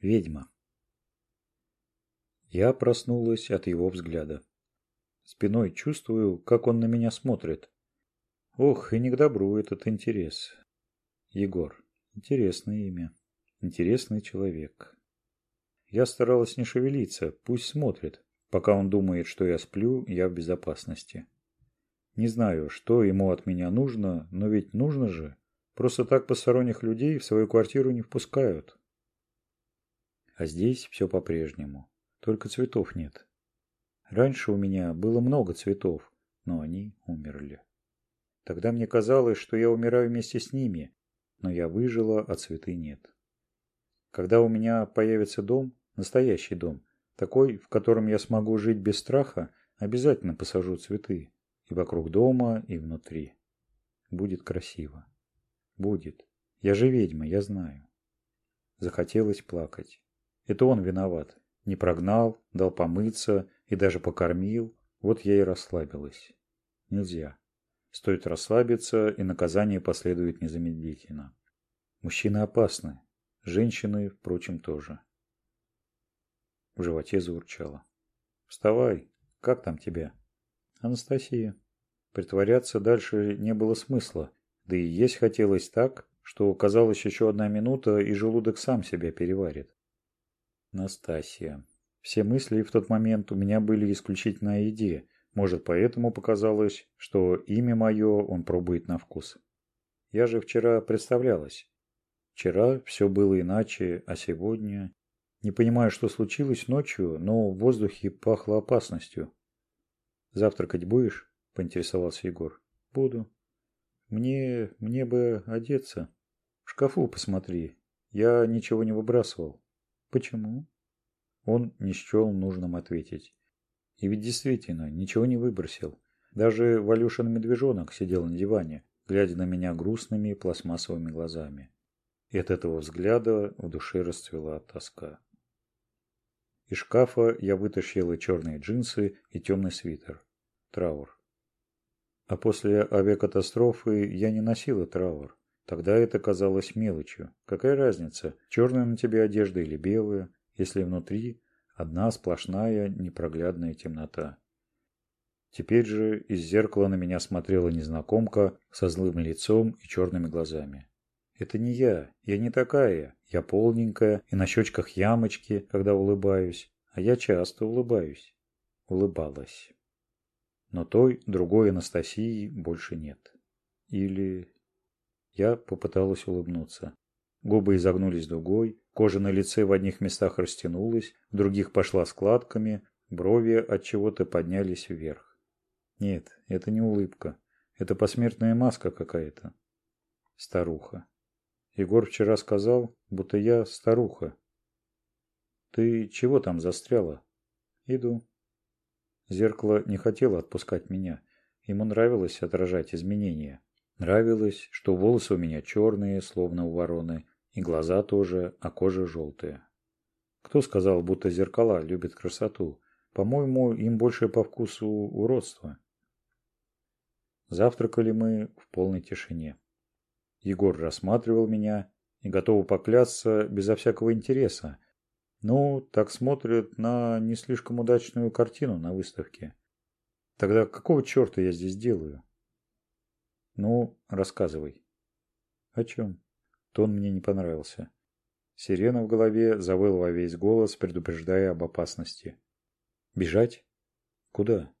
ведьма. Я проснулась от его взгляда. Спиной чувствую, как он на меня смотрит. Ох, и не к добру этот интерес. Егор. Интересное имя. Интересный человек. Я старалась не шевелиться, пусть смотрит. Пока он думает, что я сплю, я в безопасности. Не знаю, что ему от меня нужно, но ведь нужно же. Просто так посторонних людей в свою квартиру не впускают а здесь все по-прежнему, только цветов нет. Раньше у меня было много цветов, но они умерли. Тогда мне казалось, что я умираю вместе с ними, но я выжила, а цветы нет. Когда у меня появится дом, настоящий дом, такой, в котором я смогу жить без страха, обязательно посажу цветы и вокруг дома, и внутри. Будет красиво. Будет. Я же ведьма, я знаю. Захотелось плакать. Это он виноват. Не прогнал, дал помыться и даже покормил. Вот я и расслабилась. Нельзя. Стоит расслабиться, и наказание последует незамедлительно. Мужчины опасны. Женщины, впрочем, тоже. В животе заурчало. «Вставай! Как там тебя?» «Анастасия». Притворяться дальше не было смысла, да и есть хотелось так, что казалось еще одна минута, и желудок сам себя переварит. Настасья. Все мысли в тот момент у меня были исключительно о еде. Может, поэтому показалось, что имя мое он пробует на вкус. Я же вчера представлялась. Вчера все было иначе, а сегодня... Не понимаю, что случилось ночью, но в воздухе пахло опасностью. «Завтракать будешь?» – поинтересовался Егор. «Буду». «Мне... мне бы одеться. В шкафу посмотри. Я ничего не выбрасывал». Почему? Он не счел нужным ответить. И ведь действительно, ничего не выбросил. Даже Валюшин медвежонок сидел на диване, глядя на меня грустными пластмассовыми глазами. И от этого взгляда в душе расцвела тоска. Из шкафа я вытащил и черные джинсы и темный свитер. Траур. А после авиакатастрофы я не носила траур. Тогда это казалось мелочью. Какая разница, черная на тебе одежда или белая, если внутри одна сплошная непроглядная темнота. Теперь же из зеркала на меня смотрела незнакомка со злым лицом и черными глазами. «Это не я, я не такая, я полненькая, и на щечках ямочки, когда улыбаюсь, а я часто улыбаюсь». Улыбалась. Но той, другой Анастасии больше нет. Или я попыталась улыбнуться. Губы изогнулись дугой, кожа на лице в одних местах растянулась, в других пошла складками, брови от чего-то поднялись вверх. Нет, это не улыбка. Это посмертная маска какая-то. Старуха. Егор вчера сказал, будто я старуха. Ты чего там застряла? Иду. Зеркало не хотело отпускать меня. Ему нравилось отражать изменения. Нравилось, что волосы у меня черные, словно у вороны, и глаза тоже, а кожа желтая. Кто сказал, будто зеркала любят красоту? По-моему, им больше по вкусу уродства. Завтракали мы в полной тишине. Егор рассматривал меня и готов поклясться безо всякого интереса. Ну, так смотрят на не слишком удачную картину на выставке. Тогда какого черта я здесь делаю? ну рассказывай. О чем тон мне не понравился. Сирена в голове завыла во весь голос предупреждая об опасности. Бежать? Куда?